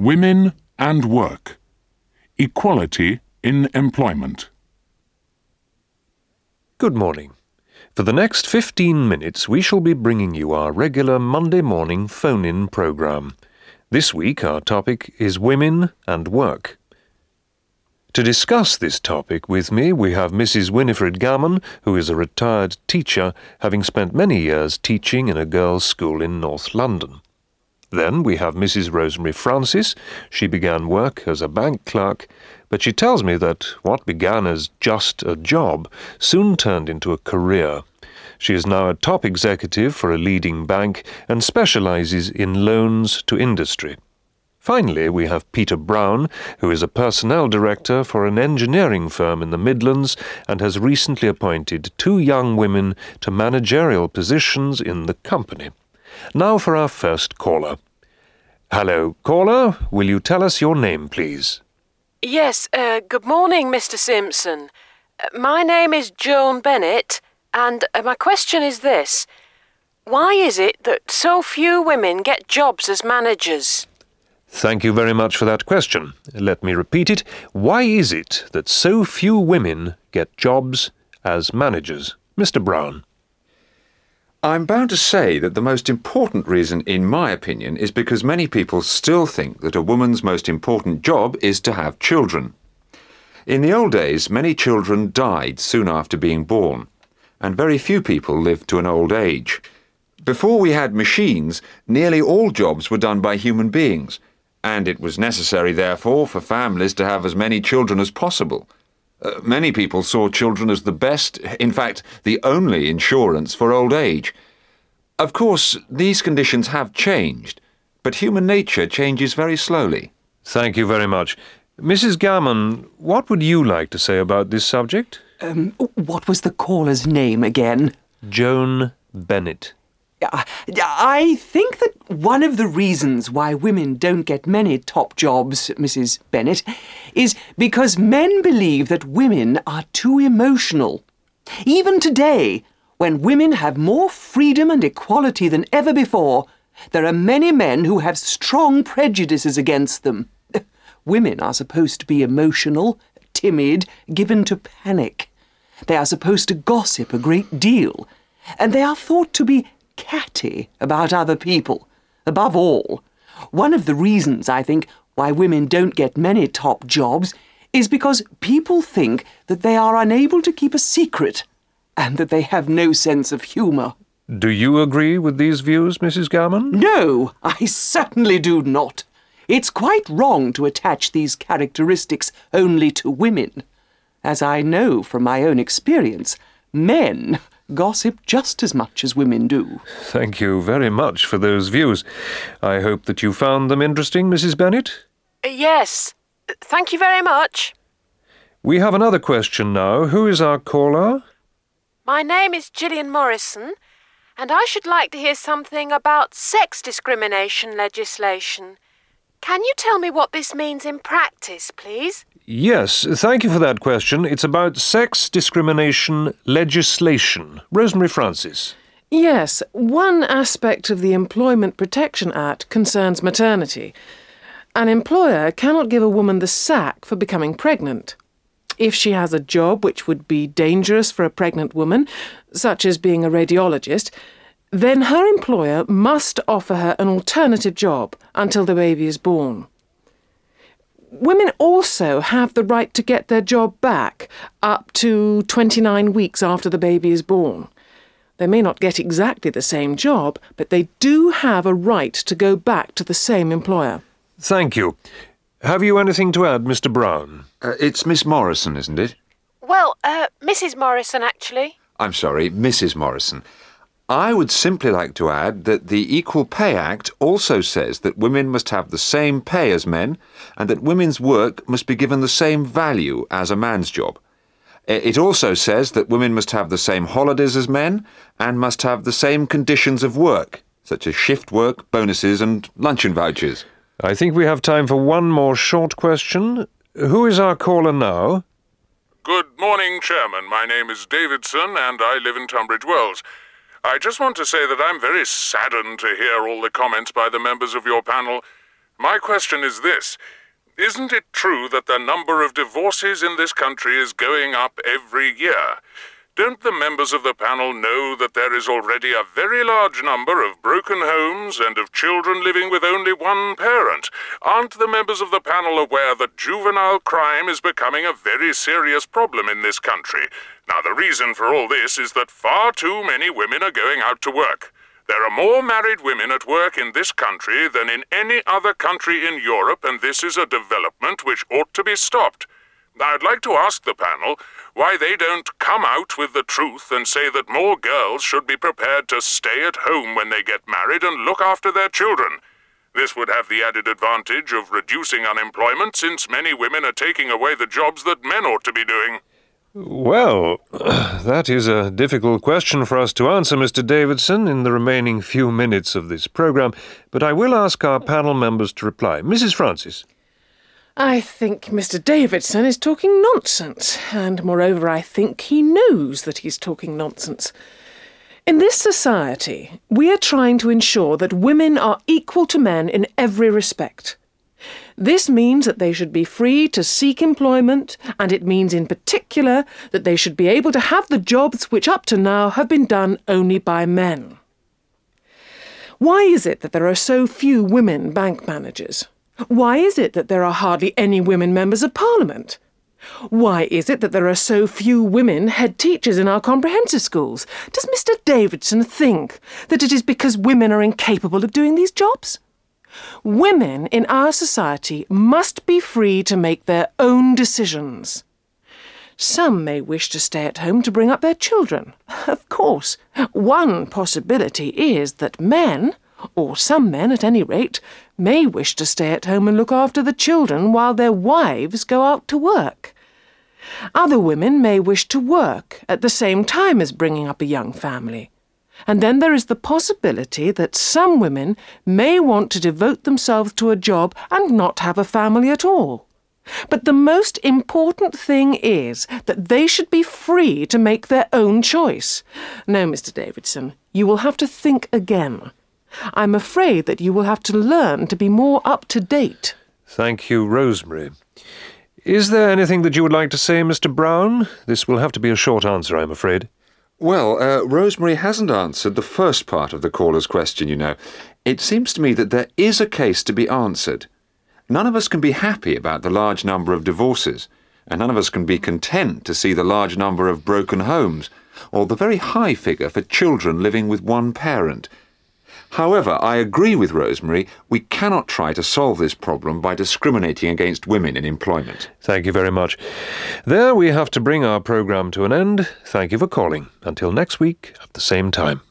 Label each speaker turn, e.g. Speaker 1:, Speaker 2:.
Speaker 1: Women and Work Equality in Employment.
Speaker 2: Good morning. For the next 15 minutes, we shall be bringing you our regular Monday morning phone in programme. This week, our topic is Women and Work. To discuss this topic with me, we have Mrs. Winifred Gammon, who is a retired teacher, having spent many years teaching in a girls' school in North London. Then we have Mrs. Rosemary Francis. She began work as a bank clerk, but she tells me that what began as just a job soon turned into a career. She is now a top executive for a leading bank and specializes in loans to industry. Finally, we have Peter Brown, who is a personnel director for an engineering firm in the Midlands and has recently appointed two young women to managerial positions in the company. Now for our first caller. Hello, caller. Will you tell us your name, please?
Speaker 3: Yes, uh, good morning, Mr. Simpson. Uh, my name is Joan Bennett, and uh, my question is this Why is it that so few women get jobs as managers?
Speaker 2: Thank you very much for that question. Let me repeat it. Why is it that so few women get jobs as managers? Mr. Brown.
Speaker 4: I'm bound to say that the most important reason, in my opinion, is because many people still think that a woman's most important job is to have children. In the old days, many children died soon after being born, and very few people lived to an old age. Before we had machines, nearly all jobs were done by human beings, and it was necessary, therefore, for families to have as many children as possible. Uh, many people saw children as the best, in fact, the only insurance for old age. Of course, these conditions have changed, but human nature changes very slowly.
Speaker 2: Thank you very much. Mrs. Gammon, what would you like to say about this subject?
Speaker 5: Um, what was the caller's name again?
Speaker 2: Joan Bennett.
Speaker 5: I think that one of the reasons why women don't get many top jobs, Mrs. Bennett, is because men believe that women are too emotional. Even today, when women have more freedom and equality than ever before, there are many men who have strong prejudices against them. Women are supposed to be emotional, timid, given to panic. They are supposed to gossip a great deal, and they are thought to be catty about other people. Above all, one of the reasons, I think, why women don't get many top jobs is because people think that they are unable to keep a secret and that they have no sense of humour.
Speaker 2: Do you agree with these views, Mrs. Gammon?
Speaker 5: No, I certainly do not. It's quite wrong to attach these characteristics only to women. As I know from my own experience, men gossip just as much as women do.
Speaker 2: Thank you very much for those views. I hope that you found them interesting, Mrs. Bennett.
Speaker 3: Uh, yes, thank you very much.
Speaker 2: We have another question now. Who is our caller?
Speaker 3: My name is Gillian Morrison, and I should like to hear something about sex discrimination legislation. Can you tell me what this means in practice, please?
Speaker 2: Yes, thank you for that question. It's about sex discrimination legislation. Rosemary Francis.
Speaker 6: Yes, one aspect of the Employment Protection Act concerns maternity. An employer cannot give a woman the sack for becoming pregnant. If she has a job which would be dangerous for a pregnant woman, such as being a radiologist, then her employer must offer her an alternative job until the baby is born. Women also have the right to get their job back up to 29 weeks after the baby is born. They may not get exactly the same job, but they do have a right to go back to the same employer.
Speaker 2: Thank you. Have you anything to add, Mr. Brown?
Speaker 4: Uh, it's Miss Morrison, isn't it?
Speaker 3: Well, uh, Mrs. Morrison, actually.
Speaker 4: I'm sorry, Mrs. Morrison. I would simply like to add that the Equal Pay Act also says that women must have the same pay as men and that women's work must be given the same value as a man's job. It also says that women must have the same holidays as men and must have the same conditions of work, such as shift work, bonuses, and luncheon vouchers.
Speaker 2: I think we have time for one more short question. Who is our caller now?
Speaker 1: Good morning, Chairman. My name is Davidson, and I live in Tunbridge Wells. I just want to say that I'm very saddened to hear all the comments by the members of your panel. My question is this Isn't it true that the number of divorces in this country is going up every year? Don't the members of the panel know that there is already a very large number of broken homes and of children living with only one parent? Aren't the members of the panel aware that juvenile crime is becoming a very serious problem in this country? Now, the reason for all this is that far too many women are going out to work. There are more married women at work in this country than in any other country in Europe, and this is a development which ought to be stopped. I'd like to ask the panel why they don't come out with the truth and say that more girls should be prepared to stay at home when they get married and look after their children. This would have the added advantage of reducing unemployment since many women are taking away the jobs that men ought to be doing.
Speaker 2: Well, that is a difficult question for us to answer, Mr. Davidson, in the remaining few minutes of this programme, but I will ask our panel members to reply. Mrs. Francis.
Speaker 6: I think Mr. Davidson is talking nonsense, and moreover, I think he knows that he's talking nonsense. In this society, we are trying to ensure that women are equal to men in every respect. This means that they should be free to seek employment, and it means in particular that they should be able to have the jobs which up to now have been done only by men. Why is it that there are so few women bank managers? Why is it that there are hardly any women members of Parliament? Why is it that there are so few women head teachers in our comprehensive schools? Does Mr. Davidson think that it is because women are incapable of doing these jobs? Women in our society must be free to make their own decisions. Some may wish to stay at home to bring up their children. Of course, one possibility is that men, or some men at any rate, may wish to stay at home and look after the children while their wives go out to work. Other women may wish to work at the same time as bringing up a young family. And then there is the possibility that some women may want to devote themselves to a job and not have a family at all. But the most important thing is that they should be free to make their own choice. No, Mr. Davidson, you will have to think again. I'm afraid that you will have to learn to be more up to date.
Speaker 2: Thank you, Rosemary. Is there anything that you would like to say, Mr. Brown? This will have to be a short answer, I'm afraid.
Speaker 4: Well, uh, Rosemary hasn't answered the first part of the caller's question, you know. It seems to me that there is a case to be answered. None of us can be happy about the large number of divorces, and none of us can be content to see the large number of broken homes, or the very high figure for children living with one parent. However, I agree with Rosemary, we cannot try to solve this problem by discriminating against women in employment.
Speaker 2: Thank you very much. There we have to bring our programme to an end. Thank you for calling. Until next week at the same time.